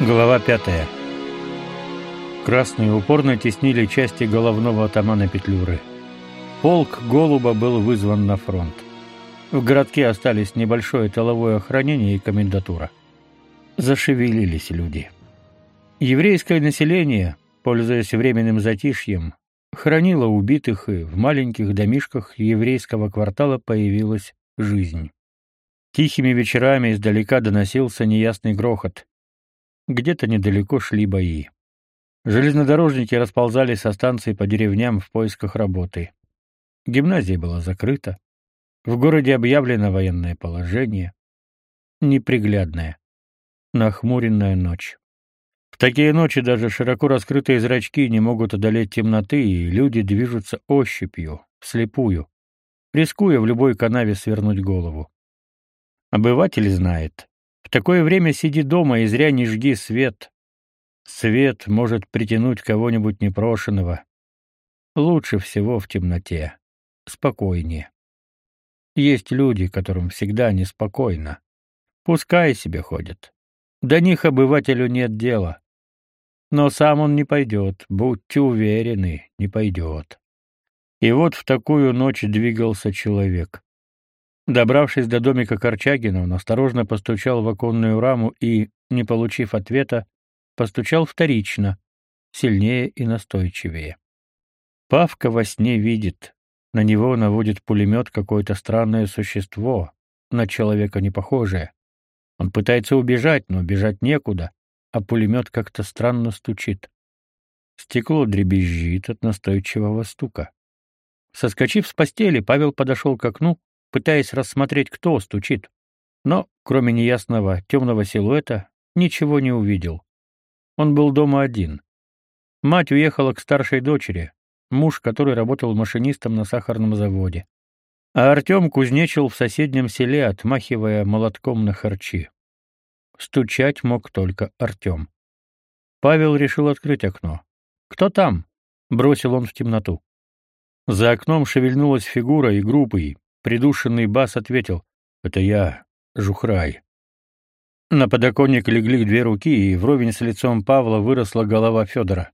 Глава пятая. Красные упорно теснили части головного атамана Петлюры. Полк Голуба был вызван на фронт. В городке остались небольшое тыловое охранение и комендатура. Зашевелились люди. Еврейское население, пользуясь временным затишьем, хранило убитых, и в маленьких домишках еврейского квартала появилась жизнь. Тихими вечерами издалека доносился неясный грохот. Где-то недалеко шли бои. Железнодорожники расползались со станции по деревням в поисках работы. Гимназия была закрыта. В городе объявлено военное положение. Неприглядная, нахмуренная ночь. В такие ночи даже широко раскрытые зрачки не могут одолеть темноты, и люди движутся ощупью, вслепую, рискуя в любой канаве свернуть голову. Обыватель знает, в такое время сиди дома и зря не жги свет. Свет может притянуть кого-нибудь непрошеного. Лучше всего в темноте. Спокойнее. Есть люди, которым всегда неспокойно. Пускай себе ходят. До них обывателю нет дела. Но сам он не пойдет, будьте уверены, не пойдет. И вот в такую ночь двигался человек. Добравшись до домика Корчагина, он осторожно постучал в оконную раму и, не получив ответа, постучал вторично, сильнее и настойчивее. Павка во сне видит, на него наводит пулемет какое-то странное существо, на человека не похожее. Он пытается убежать, но бежать некуда, а пулемет как-то странно стучит. Стекло дребезжит от настойчивого стука. Соскочив с постели, Павел подошел к окну пытаясь рассмотреть, кто стучит. Но, кроме неясного темного силуэта, ничего не увидел. Он был дома один. Мать уехала к старшей дочери, муж который работал машинистом на сахарном заводе. А Артем кузнечил в соседнем селе, отмахивая молотком на харчи. Стучать мог только Артем. Павел решил открыть окно. «Кто там?» — бросил он в темноту. За окном шевельнулась фигура и группой, Придушенный бас ответил: "Это я, Жухрай". На подоконник легли две руки, и вровень с лицом Павла выросла голова Федора.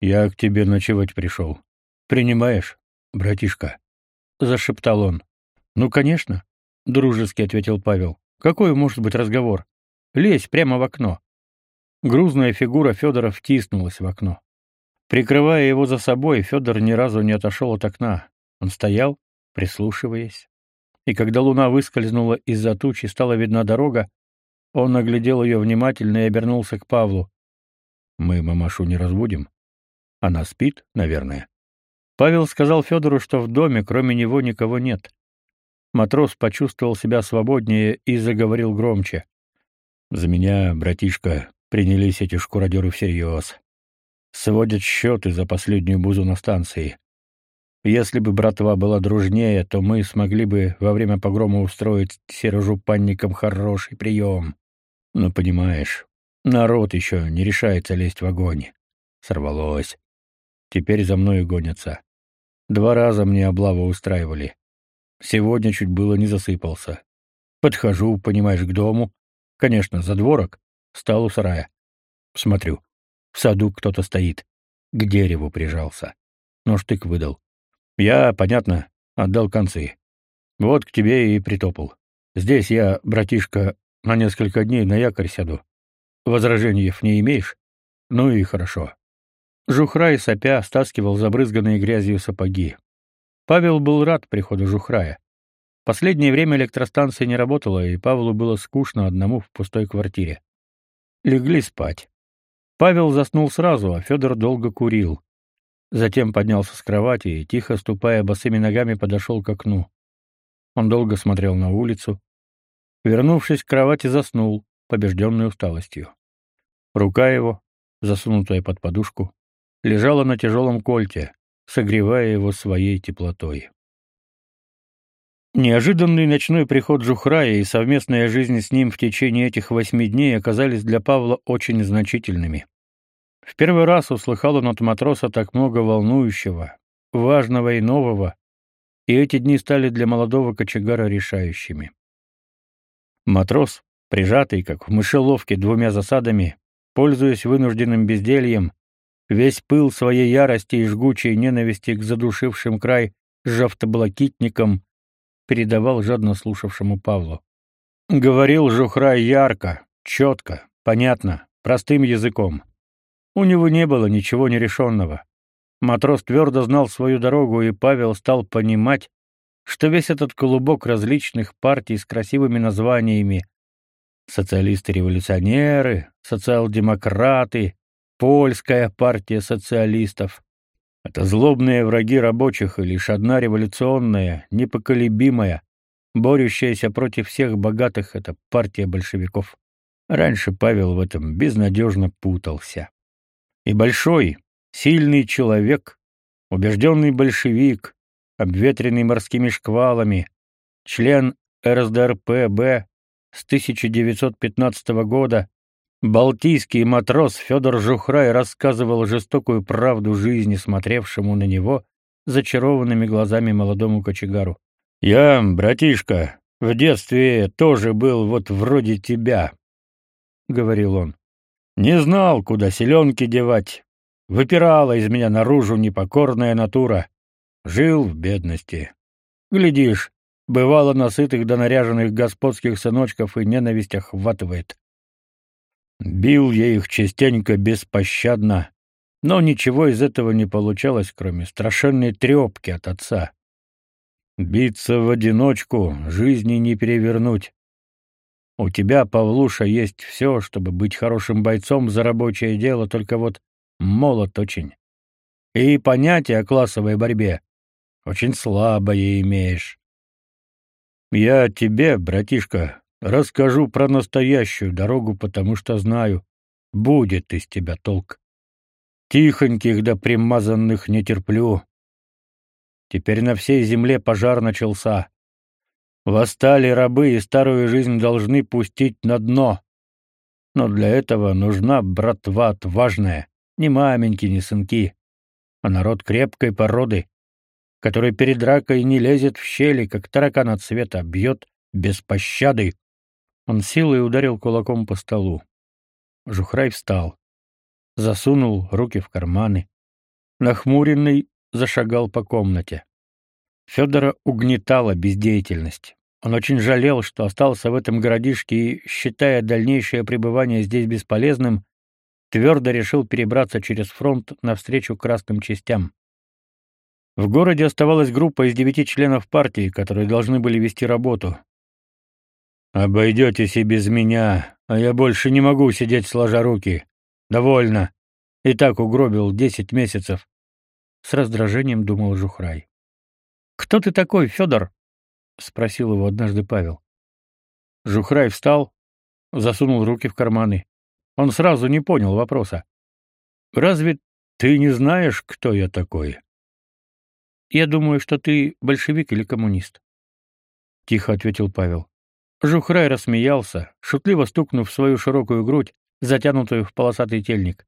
"Я к тебе ночевать пришел. Принимаешь, братишка?" зашептал он. "Ну, конечно", дружески ответил Павел. "Какой может быть разговор? Лезь прямо в окно". Грузная фигура Федора втиснулась в окно. Прикрывая его за собой, Федор ни разу не отошел от окна. Он стоял, прислушиваясь. И когда луна выскользнула из-за тучи, стала видна дорога, он оглядел ее внимательно и обернулся к Павлу. «Мы мамашу не разбудим? Она спит, наверное». Павел сказал Федору, что в доме кроме него никого нет. Матрос почувствовал себя свободнее и заговорил громче. «За меня, братишка, принялись эти шкуродеры всерьез. Сводят счеты за последнюю бузу на станции. Если бы братва была дружнее, то мы смогли бы во время погрома устроить Сережу панникам хороший прием. Но понимаешь, народ еще не решается лезть в огонь. Сорвалось. Теперь за мной гонятся. Два раза мне облаву устраивали. Сегодня чуть было не засыпался. Подхожу, понимаешь, к дому. Конечно, за дворок. Стал у сарая. Смотрю. В саду кто-то стоит. К дереву прижался. Но штык выдал. Я, понятно, отдал концы. Вот к тебе и притопал. Здесь я, братишка, на несколько дней на якорь сяду. Возражений не имеешь? Ну и хорошо. Жухрай сопя стаскивал забрызганные грязью сапоги. Павел был рад приходу Жухрая. Последнее время электростанция не работала, и Павлу было скучно одному в пустой квартире. Легли спать. Павел заснул сразу, а Федор долго курил. Затем поднялся с кровати и, тихо ступая босыми ногами, подошел к окну. Он долго смотрел на улицу. Вернувшись к кровати, заснул, побежденный усталостью. Рука его, засунутая под подушку, лежала на тяжелом кольте, согревая его своей теплотой. Неожиданный ночной приход Жухрая и совместная жизнь с ним в течение этих восьми дней оказались для Павла очень значительными. В первый раз услыхал он от матроса так много волнующего, важного и нового, и эти дни стали для молодого кочегара решающими. Матрос, прижатый, как в мышеловке, двумя засадами, пользуясь вынужденным бездельем, весь пыл своей ярости и жгучей ненависти к задушившим край жовтоблакитникам передавал жадно слушавшему Павлу. Говорил Жухрай ярко, четко, понятно, простым языком. У него не было ничего нерешенного. Матрос твердо знал свою дорогу, и Павел стал понимать, что весь этот клубок различных партий с красивыми названиями социалисты-революционеры, социал-демократы, польская партия социалистов это злобные враги рабочих и лишь одна революционная, непоколебимая, борющаяся против всех богатых это партия большевиков. Раньше Павел в этом безнадежно путался. И большой, сильный человек, убежденный большевик, обветренный морскими шквалами, член РСДРП-Б с 1915 года, балтийский матрос Федор Жухрай рассказывал жестокую правду жизни смотревшему на него зачарованными глазами молодому кочегару. «Я, братишка, в детстве тоже был вот вроде тебя», — говорил он. «Не знал, куда селенки девать. Выпирала из меня наружу непокорная натура. Жил в бедности. Глядишь, бывало насытых до наряженных господских сыночков и ненависть охватывает. Бил я их частенько беспощадно, но ничего из этого не получалось, кроме страшенной трепки от отца. Биться в одиночку жизни не перевернуть. У тебя, Павлуша, есть все, чтобы быть хорошим бойцом за рабочее дело, только вот молод очень. И понятие о классовой борьбе очень слабое имеешь. Я тебе, братишка, расскажу про настоящую дорогу, потому что знаю, будет из тебя толк. Тихоньких да примазанных не терплю. Теперь на всей земле пожар начался. Восстали рабы и старую жизнь должны пустить на дно. Но для этого нужна братва отважная, не маменьки, не сынки, а народ крепкой породы, который перед дракой не лезет в щели, как таракан от света, бьет без пощады. Он силой ударил кулаком по столу. Жухрай встал, засунул руки в карманы. Нахмуренный зашагал по комнате. Федора угнетала бездеятельность. Он очень жалел, что остался в этом городишке и, считая дальнейшее пребывание здесь бесполезным, твердо решил перебраться через фронт навстречу красным частям. В городе оставалась группа из девяти членов партии, которые должны были вести работу. «Обойдетесь и без меня, а я больше не могу сидеть сложа руки. Довольно. И так угробил десять месяцев с раздражением думал Жухрай. Кто ты такой, Федор? Спросил его однажды Павел. Жухрай встал, засунул руки в карманы. Он сразу не понял вопроса. Разве ты не знаешь, кто я такой? Я думаю, что ты большевик или коммунист, тихо ответил Павел. Жухрай рассмеялся, шутливо стукнув свою широкую грудь, затянутую в полосатый тельник.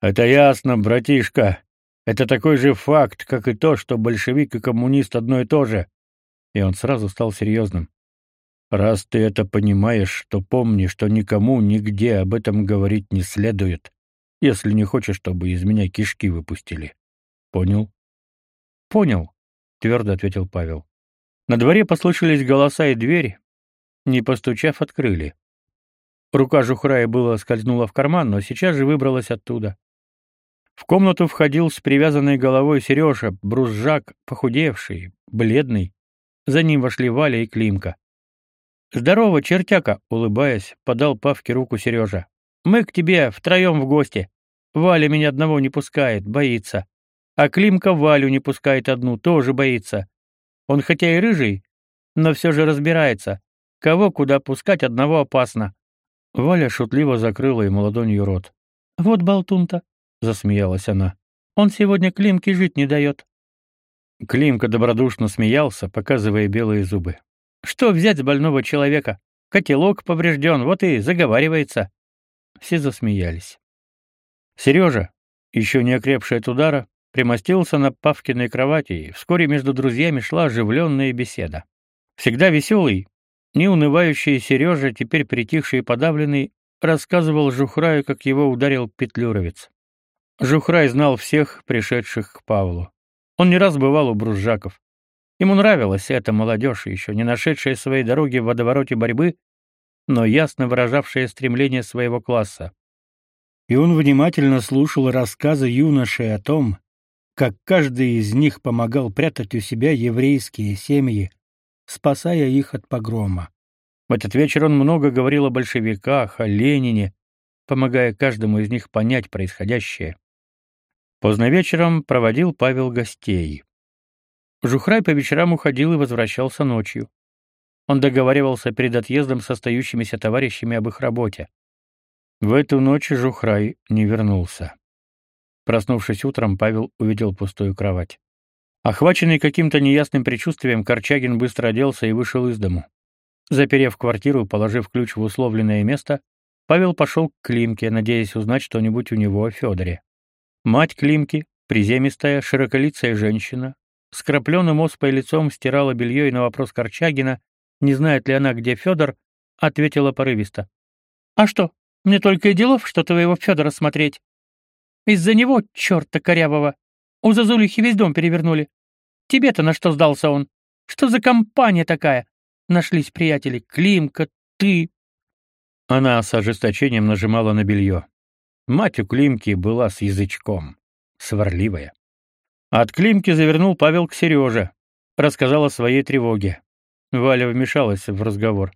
Это ясно, братишка. Это такой же факт, как и то, что большевик и коммунист одно и то же. И он сразу стал серьезным. Раз ты это понимаешь, то помни, что никому нигде об этом говорить не следует, если не хочешь, чтобы из меня кишки выпустили. Понял? Понял, твердо ответил Павел. На дворе послышались голоса и дверь, не постучав, открыли. Рука Жухрая было скользнула в карман, но сейчас же выбралась оттуда. В комнату входил с привязанной головой Сережа, брузжак, похудевший, бледный. За ним вошли Валя и Климка. «Здорово, чертяка!» — улыбаясь, подал Павке руку Сережа. «Мы к тебе втроем в гости. Валя меня одного не пускает, боится. А Климка Валю не пускает одну, тоже боится. Он хотя и рыжий, но все же разбирается. Кого куда пускать, одного опасно». Валя шутливо закрыла ему ладонью рот. «Вот болтун-то!» засмеялась она. Он сегодня Климке жить не дает». Климка добродушно смеялся, показывая белые зубы. Что взять с больного человека? Котелок поврежден, вот и заговаривается. Все засмеялись. Сережа, еще не окрепший от удара, примостился на Павкиной кровати, и вскоре между друзьями шла оживленная беседа. Всегда веселый, неунывающий Сережа, теперь притихший и подавленный, рассказывал Жухраю, как его ударил петлюровец. Жухрай знал всех пришедших к Павлу. Он не раз бывал у бружаков. Ему нравилась эта молодежь, еще не нашедшая своей дороги в водовороте борьбы, но ясно выражавшая стремление своего класса. И он внимательно слушал рассказы юношей о том, как каждый из них помогал прятать у себя еврейские семьи, спасая их от погрома. В этот вечер он много говорил о большевиках, о Ленине, помогая каждому из них понять происходящее. Поздно вечером проводил Павел гостей. Жухрай по вечерам уходил и возвращался ночью. Он договаривался перед отъездом с остающимися товарищами об их работе. В эту ночь Жухрай не вернулся. Проснувшись утром, Павел увидел пустую кровать. Охваченный каким-то неясным предчувствием, Корчагин быстро оделся и вышел из дому. Заперев квартиру положив ключ в условленное место, Павел пошел к Климке, надеясь узнать что-нибудь у него о Федоре. Мать Климки, приземистая, широколицая женщина, с крапленым оспой лицом стирала белье и на вопрос Корчагина, не знает ли она, где Федор, ответила порывисто. «А что, мне только и делов, что твоего Федора смотреть. Из-за него, черта корявого, у Зазулихи весь дом перевернули. Тебе-то на что сдался он? Что за компания такая? Нашлись приятели Климка, ты. Она с ожесточением нажимала на белье. Мать у Климки была с язычком, сварливая. От Климки завернул Павел к Сереже, рассказал о своей тревоге. Валя вмешалась в разговор.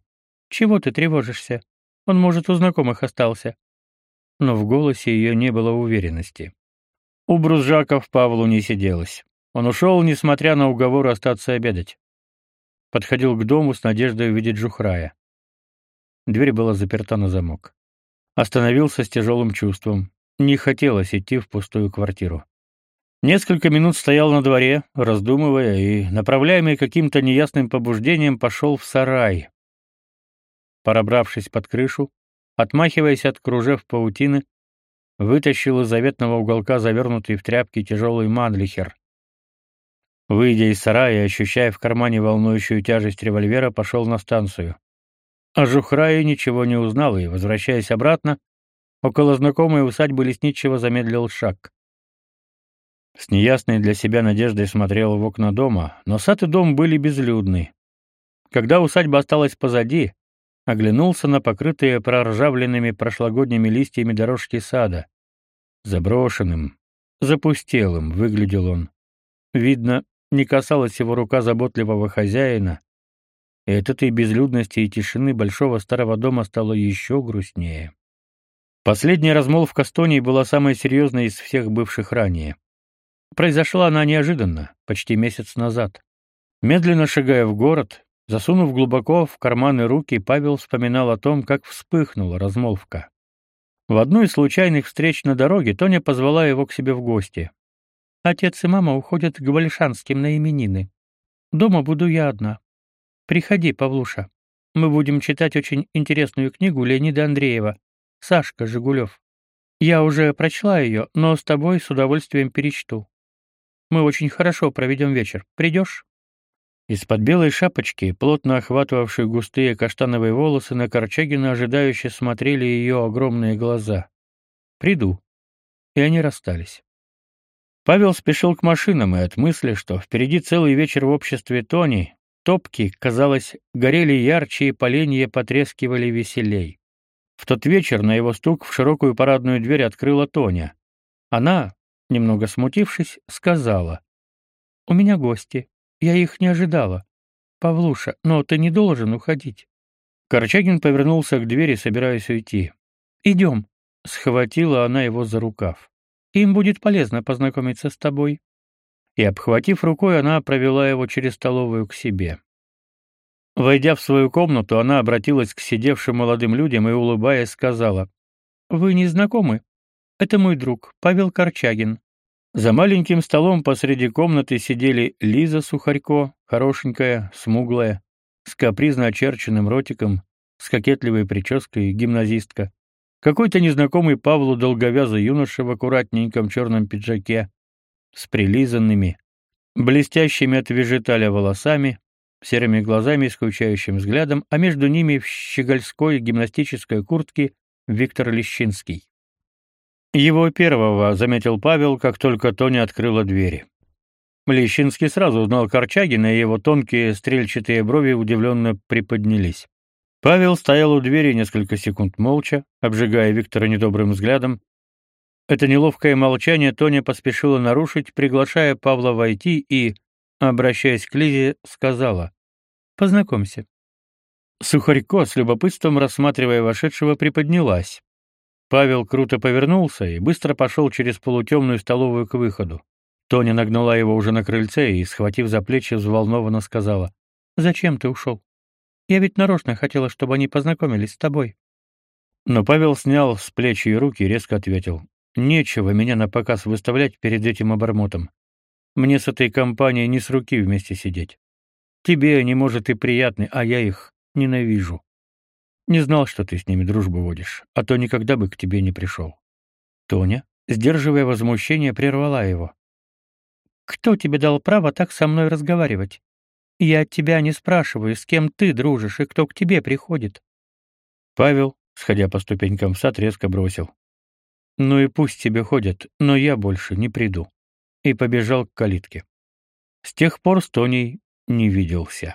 «Чего ты тревожишься? Он, может, у знакомых остался». Но в голосе ее не было уверенности. У Брузжаков Павлу не сиделось. Он ушел, несмотря на уговор остаться обедать подходил к дому с надеждой увидеть Жухрая. Дверь была заперта на замок. Остановился с тяжелым чувством. Не хотелось идти в пустую квартиру. Несколько минут стоял на дворе, раздумывая, и, направляемый каким-то неясным побуждением, пошел в сарай. Пробравшись под крышу, отмахиваясь от кружев паутины, вытащил из заветного уголка завернутый в тряпки тяжелый манлихер. Выйдя из сарая ощущая в кармане волнующую тяжесть револьвера, пошел на станцию. О Жухрае ничего не узнал и, возвращаясь обратно, около знакомой усадьбы лесничего замедлил шаг. С неясной для себя надеждой смотрел в окна дома, но сад и дом были безлюдны. Когда усадьба осталась позади, оглянулся на покрытые проржавленными прошлогодними листьями дорожки сада. Заброшенным, запустелым выглядел он. Видно, не касалась его рука заботливого хозяина, и от этой безлюдности и тишины большого старого дома стало еще грустнее. Последняя размолвка с Тоней была самой серьезной из всех бывших ранее. Произошла она неожиданно, почти месяц назад. Медленно шагая в город, засунув глубоко в карманы руки, Павел вспоминал о том, как вспыхнула размолвка. В одну из случайных встреч на дороге Тоня позвала его к себе в гости. Отец и мама уходят к Большанским на именины. Дома буду я одна. Приходи, Павлуша. Мы будем читать очень интересную книгу Леонида Андреева «Сашка Жигулев». Я уже прочла ее, но с тобой с удовольствием перечту. Мы очень хорошо проведем вечер. Придешь?» Из-под белой шапочки, плотно охватывавшей густые каштановые волосы, на Корчагина ожидающе смотрели ее огромные глаза. «Приду». И они расстались. Павел спешил к машинам, и от мысли, что впереди целый вечер в обществе Тони, топки, казалось, горели ярче и поленья потрескивали веселей. В тот вечер на его стук в широкую парадную дверь открыла Тоня. Она, немного смутившись, сказала: "У меня гости. Я их не ожидала. Павлуша, но ты не должен уходить". Корчагин повернулся к двери, собираясь уйти. «Идем», — схватила она его за рукав. Им будет полезно познакомиться с тобой. И обхватив рукой, она провела его через столовую к себе. Войдя в свою комнату, она обратилась к сидевшим молодым людям и улыбаясь сказала: "Вы не знакомы? Это мой друг, Павел Корчагин". За маленьким столом посреди комнаты сидели Лиза Сухарько, хорошенькая, смуглая, с капризно очерченным ротиком, с кокетливой прической, гимназистка, какой-то незнакомый Павлу долговязый юноша в аккуратненьком черном пиджаке с прилизанными, блестящими от вежиталя волосами, серыми глазами и скучающим взглядом, а между ними в щегольской гимнастической куртке Виктор Лещинский. Его первого заметил Павел, как только Тоня открыла двери. Лещинский сразу узнал Корчагина, и его тонкие стрельчатые брови удивленно приподнялись. Павел стоял у двери несколько секунд молча, обжигая Виктора недобрым взглядом. Это неловкое молчание Тоня поспешила нарушить, приглашая Павла войти и, обращаясь к Лизе, сказала «Познакомься». Сухарько, с любопытством рассматривая вошедшего, приподнялась. Павел круто повернулся и быстро пошел через полутемную столовую к выходу. Тоня нагнала его уже на крыльце и, схватив за плечи, взволнованно сказала, «Зачем ты ушел? Я ведь нарочно хотела, чтобы они познакомились с тобой». Но Павел снял с плеч ее руки и резко ответил, «Нечего меня на показ выставлять перед этим обормотом. Мне с этой компанией не с руки вместе сидеть. Тебе они, может, и приятны, а я их ненавижу. Не знал, что ты с ними дружбу водишь, а то никогда бы к тебе не пришел». Тоня, сдерживая возмущение, прервала его. «Кто тебе дал право так со мной разговаривать? Я от тебя не спрашиваю, с кем ты дружишь и кто к тебе приходит». Павел, сходя по ступенькам в сад, резко бросил. «Ну и пусть тебе ходят, но я больше не приду». И побежал к калитке. С тех пор с Тоней не виделся.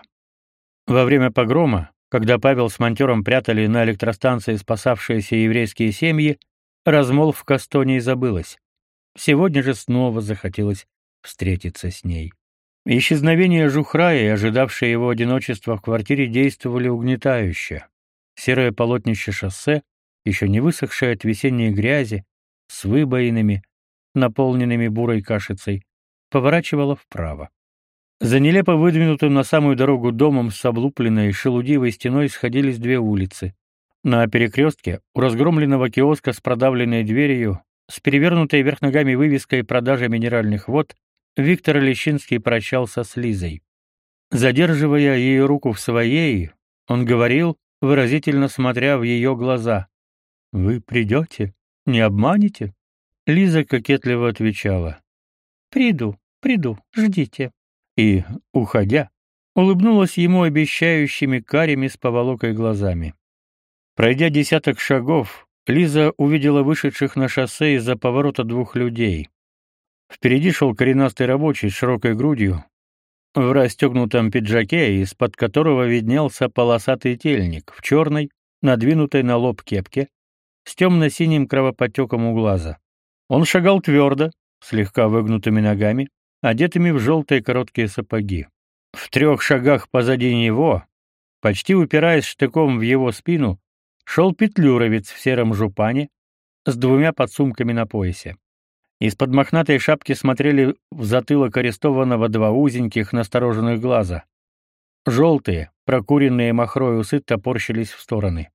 Во время погрома, когда Павел с монтером прятали на электростанции спасавшиеся еврейские семьи, размолвка с Тоней забылась. Сегодня же снова захотелось встретиться с ней. Исчезновение Жухрая и ожидавшее его одиночество в квартире действовали угнетающе. Серое полотнище шоссе, еще не высохшее от весенней грязи, с выбоинами, наполненными бурой кашицей, поворачивало вправо. За нелепо выдвинутым на самую дорогу домом с облупленной шелудивой стеной сходились две улицы. На перекрестке, у разгромленного киоска с продавленной дверью, с перевернутой вверх ногами вывеской продажи минеральных вод, Виктор Лещинский прощался с Лизой. Задерживая ее руку в своей, он говорил, выразительно смотря в ее глаза. «Вы придете? Не обманете?» Лиза кокетливо отвечала. «Приду, приду, ждите» и, уходя, улыбнулась ему обещающими карими с поволокой глазами. Пройдя десяток шагов, Лиза увидела вышедших на шоссе из-за поворота двух людей. Впереди шел коренастый рабочий с широкой грудью, в расстегнутом пиджаке, из-под которого виднелся полосатый тельник в черной, надвинутой на лоб кепке, с темно-синим кровоподтеком у глаза. Он шагал твердо, слегка выгнутыми ногами, одетыми в желтые короткие сапоги. В трех шагах позади него, почти упираясь штыком в его спину, шел петлюровец в сером жупане с двумя подсумками на поясе. Из-под мохнатой шапки смотрели в затылок арестованного два узеньких настороженных глаза. Желтые, прокуренные махрой усы топорщились в стороны.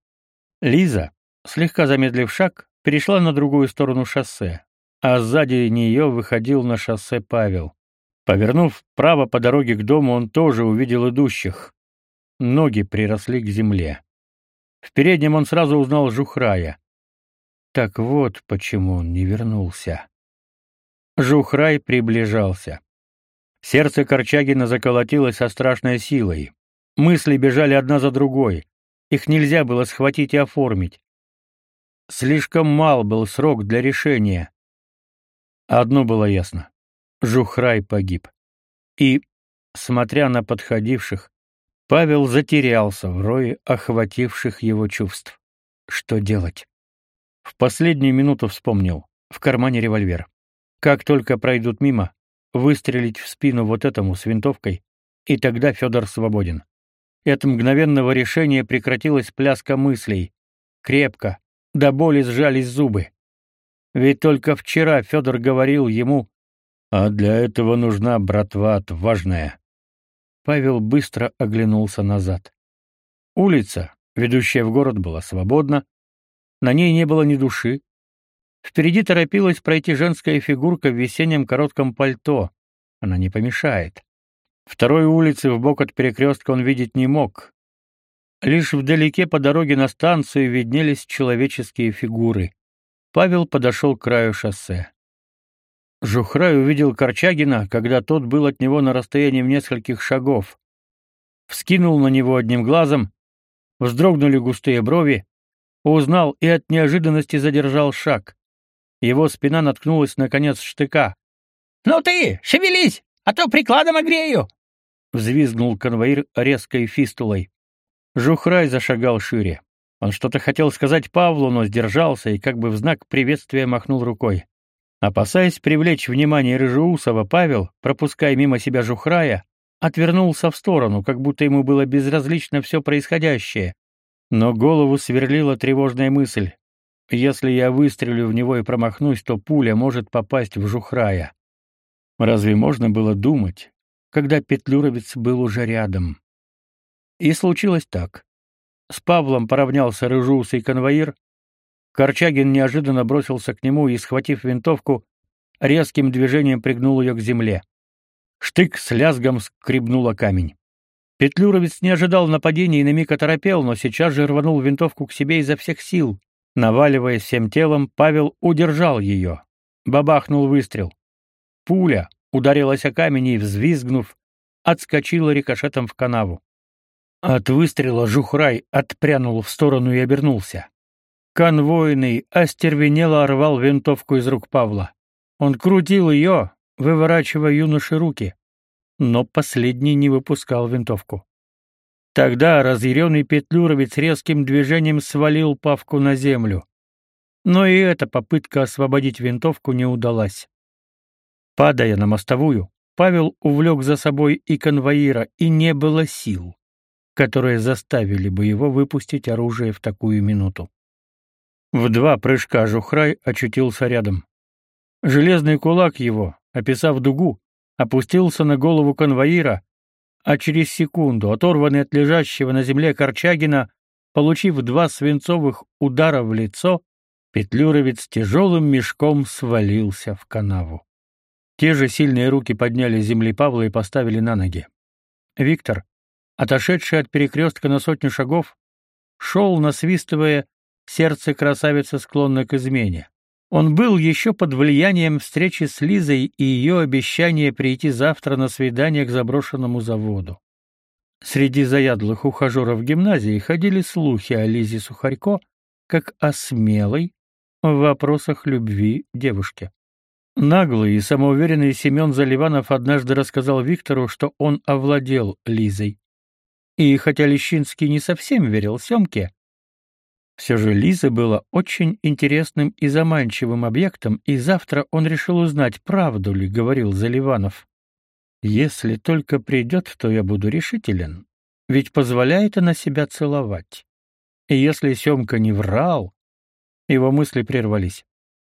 Лиза, слегка замедлив шаг, перешла на другую сторону шоссе, а сзади нее выходил на шоссе Павел. Повернув вправо по дороге к дому, он тоже увидел идущих. Ноги приросли к земле. В переднем он сразу узнал Жухрая. Так вот, почему он не вернулся. Жухрай приближался. Сердце Корчагина заколотилось со страшной силой. Мысли бежали одна за другой. Их нельзя было схватить и оформить. Слишком мал был срок для решения. Одно было ясно. Жухрай погиб. И, смотря на подходивших, Павел затерялся в рое охвативших его чувств. Что делать? В последнюю минуту вспомнил. В кармане револьвер. Как только пройдут мимо, выстрелить в спину вот этому с винтовкой, и тогда Федор свободен. И от мгновенного решения прекратилась пляска мыслей. Крепко, до боли сжались зубы. Ведь только вчера Федор говорил ему, а для этого нужна братва отважная. Павел быстро оглянулся назад. Улица, ведущая в город, была свободна. На ней не было ни души. Впереди торопилась пройти женская фигурка в весеннем коротком пальто. Она не помешает. Второй улицы вбок от перекрестка он видеть не мог. Лишь вдалеке по дороге на станцию виднелись человеческие фигуры. Павел подошел к краю шоссе. Жухрай увидел Корчагина, когда тот был от него на расстоянии в нескольких шагов. Вскинул на него одним глазом, вздрогнули густые брови, узнал и от неожиданности задержал шаг. Его спина наткнулась на конец штыка. «Ну ты, шевелись, а то прикладом огрею!» Взвизгнул конвоир резкой фистулой. Жухрай зашагал шире. Он что-то хотел сказать Павлу, но сдержался и как бы в знак приветствия махнул рукой. Опасаясь привлечь внимание Рыжеусова, Павел, пропуская мимо себя Жухрая, отвернулся в сторону, как будто ему было безразлично все происходящее. Но голову сверлила тревожная мысль. Если я выстрелю в него и промахнусь, то пуля может попасть в Жухрая. Разве можно было думать, когда Петлюровец был уже рядом? И случилось так. С Павлом поравнялся рыжусый конвоир. Корчагин неожиданно бросился к нему и, схватив винтовку, резким движением пригнул ее к земле. Штык с лязгом скребнул о камень. Петлюровец не ожидал нападения и на миг оторопел, но сейчас же рванул винтовку к себе изо всех сил. Наваливаясь всем телом, Павел удержал ее. Бабахнул выстрел. Пуля ударилась о камень и, взвизгнув, отскочила рикошетом в канаву. От выстрела Жухрай отпрянул в сторону и обернулся. Конвойный остервенело рвал винтовку из рук Павла. Он крутил ее, выворачивая юноше руки, но последний не выпускал винтовку. Тогда разъяренный Петлюровец резким движением свалил Павку на землю. Но и эта попытка освободить винтовку не удалась. Падая на мостовую, Павел увлек за собой и конвоира, и не было сил которые заставили бы его выпустить оружие в такую минуту. В два прыжка Жухрай очутился рядом. Железный кулак его, описав дугу, опустился на голову конвоира, а через секунду, оторванный от лежащего на земле Корчагина, получив два свинцовых удара в лицо, Петлюровец тяжелым мешком свалился в канаву. Те же сильные руки подняли земли Павла и поставили на ноги. Виктор, отошедший от перекрестка на сотню шагов, шел, насвистывая, сердце красавицы склонно к измене. Он был еще под влиянием встречи с Лизой и ее обещания прийти завтра на свидание к заброшенному заводу. Среди заядлых ухажеров гимназии ходили слухи о Лизе Сухарько как о смелой в вопросах любви девушке. Наглый и самоуверенный Семен Заливанов однажды рассказал Виктору, что он овладел Лизой. И хотя Лещинский не совсем верил Семке, все же Лиза была очень интересным и заманчивым объектом, и завтра он решил узнать, правду ли говорил Заливанов. «Если только придет, то я буду решителен, ведь позволяет она себя целовать». И если Семка не врал, его мысли прервались.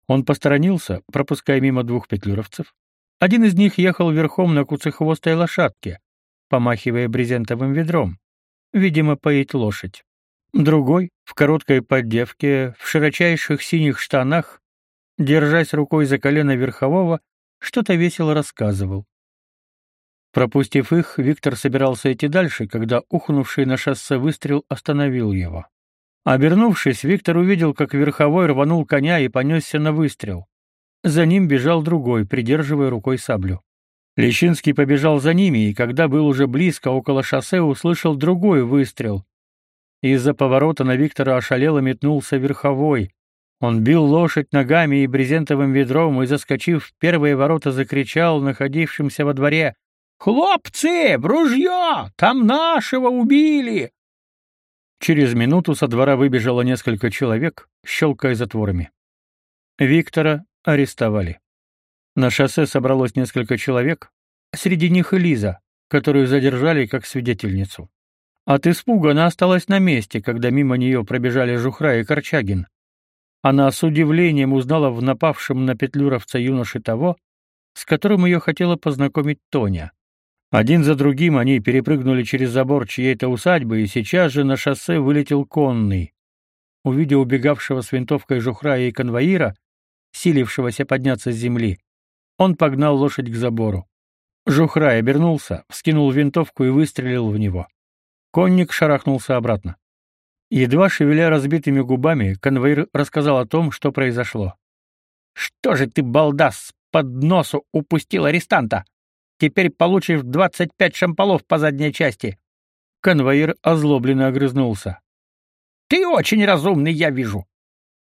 Он посторонился, пропуская мимо двух петлюровцев. Один из них ехал верхом на куцехвостой лошадке, помахивая брезентовым ведром, видимо, поить лошадь. Другой, в короткой поддевке, в широчайших синих штанах, держась рукой за колено верхового, что-то весело рассказывал. Пропустив их, Виктор собирался идти дальше, когда ухнувший на шоссе выстрел остановил его. Обернувшись, Виктор увидел, как верховой рванул коня и понесся на выстрел. За ним бежал другой, придерживая рукой саблю. Лещинский побежал за ними, и когда был уже близко около шоссе, услышал другой выстрел. Из-за поворота на Виктора ошалело метнулся верховой. Он бил лошадь ногами и брезентовым ведром и, заскочив в первые ворота, закричал находившимся во дворе «Хлопцы, в ружье! Там нашего убили!» Через минуту со двора выбежало несколько человек, щелкая затворами. Виктора арестовали. На шоссе собралось несколько человек, среди них и Лиза, которую задержали как свидетельницу. От испуга она осталась на месте, когда мимо нее пробежали Жухра и Корчагин. Она с удивлением узнала в напавшем на петлюровца юноше того, с которым ее хотела познакомить Тоня. Один за другим они перепрыгнули через забор чьей-то усадьбы, и сейчас же на шоссе вылетел конный. Увидев убегавшего с винтовкой Жухра и конвоира, силившегося подняться с земли, он погнал лошадь к забору. Жухрай обернулся, вскинул винтовку и выстрелил в него. Конник шарахнулся обратно. Едва шевеля разбитыми губами, конвоир рассказал о том, что произошло. «Что же ты, балдас, под носу упустил арестанта? Теперь получишь пять шамполов по задней части!» Конвоир озлобленно огрызнулся. Ты очень разумный, я вижу.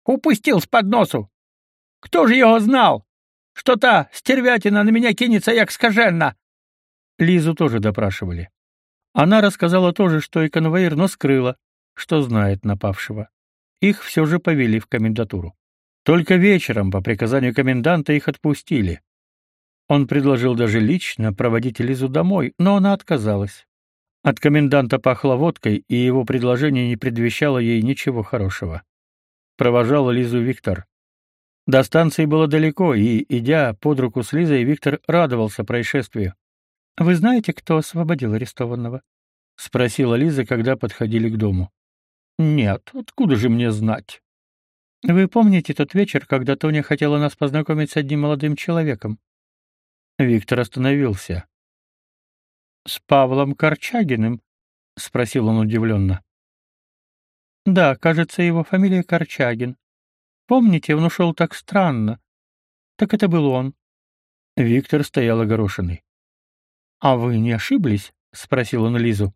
Упустил с подносу. Кто же его знал? Что та стервятина на меня кинется, як скаженна. Лизу тоже допрашивали. Она рассказала то же, что и конвоир, но скрыла, что знает напавшего. Их все же повели в комендатуру. Только вечером по приказанию коменданта их отпустили. Он предложил даже лично проводить Лизу домой, но она отказалась. От коменданта пахло водкой, и его предложение не предвещало ей ничего хорошего. Провожал Лизу Виктор. До станции было далеко, и, идя под руку с Лизой, Виктор радовался происшествию. «Вы знаете, кто освободил арестованного?» — спросила Лиза, когда подходили к дому. «Нет, откуда же мне знать?» «Вы помните тот вечер, когда Тоня хотела нас познакомить с одним молодым человеком?» Виктор остановился. «С Павлом Корчагиным?» — спросил он удивленно. «Да, кажется, его фамилия Корчагин. Помните, он ушел так странно. Так это был он». Виктор стоял огорошенный. «А вы не ошиблись?» — спросил он Лизу.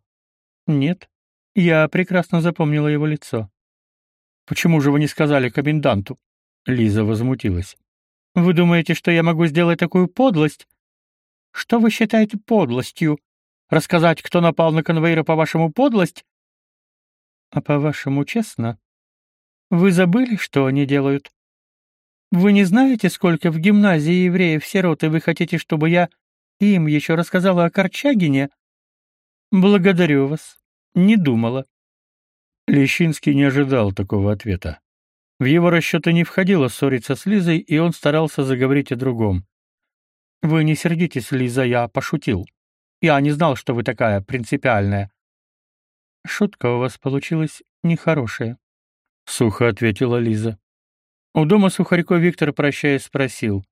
«Нет, я прекрасно запомнила его лицо». «Почему же вы не сказали коменданту?» Лиза возмутилась. «Вы думаете, что я могу сделать такую подлость?» «Что вы считаете подлостью? Рассказать, кто напал на конвоира, по-вашему, подлость?» «А по-вашему, честно? Вы забыли, что они делают? Вы не знаете, сколько в гимназии евреев-сирот, и вы хотите, чтобы я им еще рассказала о Корчагине? Благодарю вас. Не думала. Лещинский не ожидал такого ответа. В его расчеты не входило ссориться с Лизой, и он старался заговорить о другом. «Вы не сердитесь, Лиза, я пошутил. Я не знал, что вы такая принципиальная». «Шутка у вас получилась нехорошая», — сухо ответила Лиза. У дома Сухарько Виктор, прощаясь, спросил.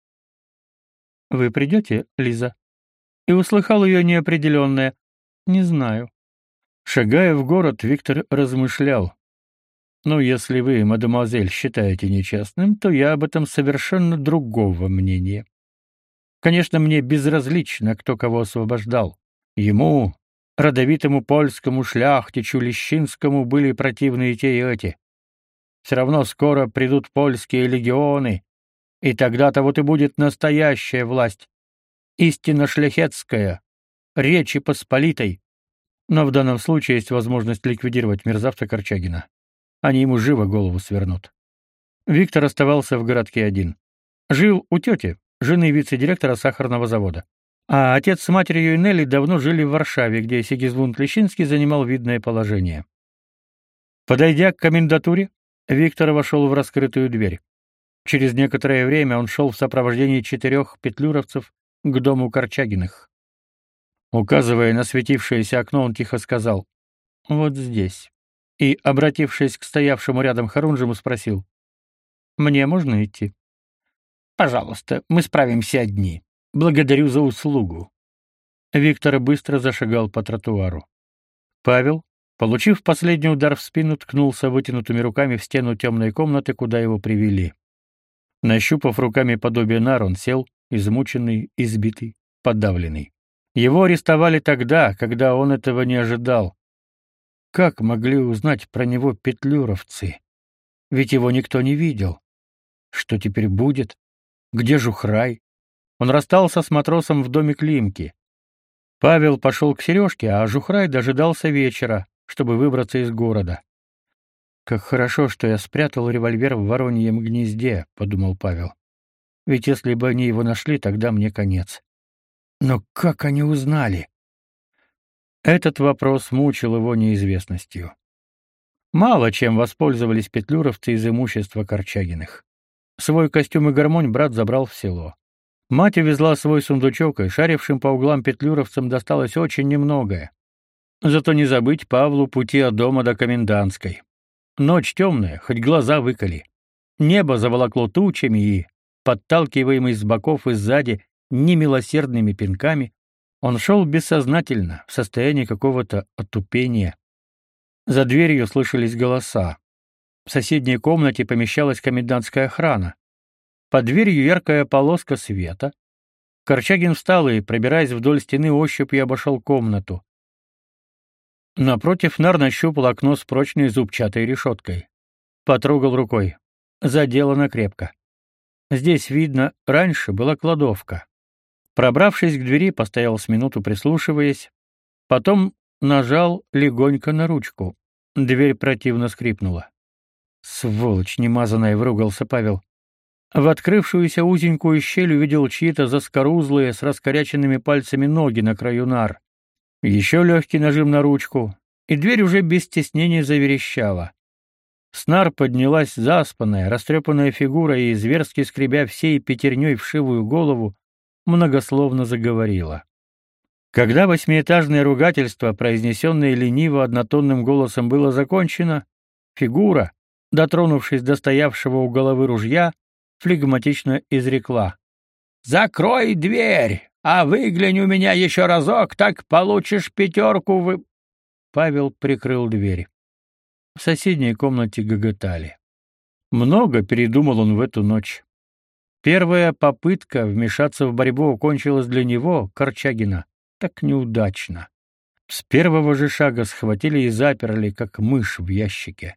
«Вы придете, Лиза?» И услыхал ее неопределенное «Не знаю». Шагая в город, Виктор размышлял. «Ну, если вы, мадемуазель, считаете нечестным, то я об этом совершенно другого мнения. Конечно, мне безразлично, кто кого освобождал. Ему, родовитому польскому шляхтичу Лещинскому, были противны и те, и эти. Все равно скоро придут польские легионы, и тогда-то вот и будет настоящая власть, истинно шляхетская, Речи Посполитой, но в данном случае есть возможность ликвидировать мерзавца Корчагина. Они ему живо голову свернут. Виктор оставался в городке один. Жил у тети, жены вице-директора сахарного завода. А отец с матерью и Нелли давно жили в Варшаве, где Сигизмунд Лещинский занимал видное положение. Подойдя к комендатуре, Виктор вошел в раскрытую дверь. Через некоторое время он шел в сопровождении четырех петлюровцев к дому Корчагиных. Указывая на светившееся окно, он тихо сказал «Вот здесь». И, обратившись к стоявшему рядом Харунжему, спросил «Мне можно идти?» «Пожалуйста, мы справимся одни. Благодарю за услугу». Виктор быстро зашагал по тротуару. Павел, получив последний удар в спину, ткнулся вытянутыми руками в стену темной комнаты, куда его привели. Нащупав руками подобие нар, он сел, измученный, избитый, подавленный. Его арестовали тогда, когда он этого не ожидал. Как могли узнать про него петлюровцы? Ведь его никто не видел. Что теперь будет? Где Жухрай? Он расстался с матросом в доме Климки. Павел пошел к Сережке, а Жухрай дожидался вечера, чтобы выбраться из города. «Как хорошо, что я спрятал револьвер в вороньем гнезде», — подумал Павел. «Ведь если бы они его нашли, тогда мне конец». Но как они узнали? Этот вопрос мучил его неизвестностью. Мало чем воспользовались петлюровцы из имущества Корчагиных. Свой костюм и гармонь брат забрал в село. Мать увезла свой сундучок, и шарившим по углам петлюровцам досталось очень немногое. Зато не забыть Павлу пути от дома до комендантской. Ночь темная, хоть глаза выколи. Небо заволокло тучами и, подталкиваемый с боков и сзади, немилосердными пинками, он шел бессознательно, в состоянии какого-то отупения. За дверью слышались голоса. В соседней комнате помещалась комендантская охрана. Под дверью яркая полоска света. Корчагин встал и, пробираясь вдоль стены, ощупью обошел комнату. Напротив нар нащупал окно с прочной зубчатой решеткой. Потрогал рукой. Заделано крепко. Здесь, видно, раньше была кладовка. Пробравшись к двери, постоял с минуту прислушиваясь, потом нажал легонько на ручку. Дверь противно скрипнула. Сволочь немазанная, выругался Павел. В открывшуюся узенькую щель увидел чьи-то заскорузлые с раскоряченными пальцами ноги на краю нар. Еще легкий нажим на ручку, и дверь уже без стеснения заверещала. Снар поднялась заспанная, растрепанная фигура и, зверски скребя всей пятерней вшивую голову, многословно заговорила. Когда восьмиэтажное ругательство, произнесенное лениво однотонным голосом, было закончено, фигура, дотронувшись до стоявшего у головы ружья, флегматично изрекла. «Закрой дверь, а выглянь у меня еще разок, так получишь пятерку вы...» Павел прикрыл дверь. В соседней комнате гоготали. Много передумал он в эту ночь. Первая попытка вмешаться в борьбу окончилась для него, Корчагина, так неудачно. С первого же шага схватили и заперли, как мышь в ящике.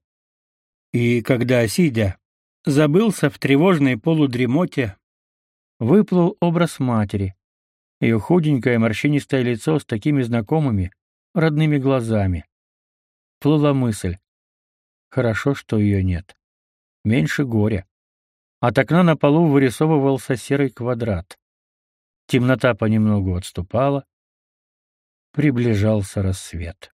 И когда, сидя, забылся в тревожной полудремоте, выплыл образ матери, ее худенькое морщинистое лицо с такими знакомыми, родными глазами. Плыла мысль, Хорошо, что ее нет. Меньше горя. От окна на полу вырисовывался серый квадрат. Темнота понемногу отступала. Приближался рассвет.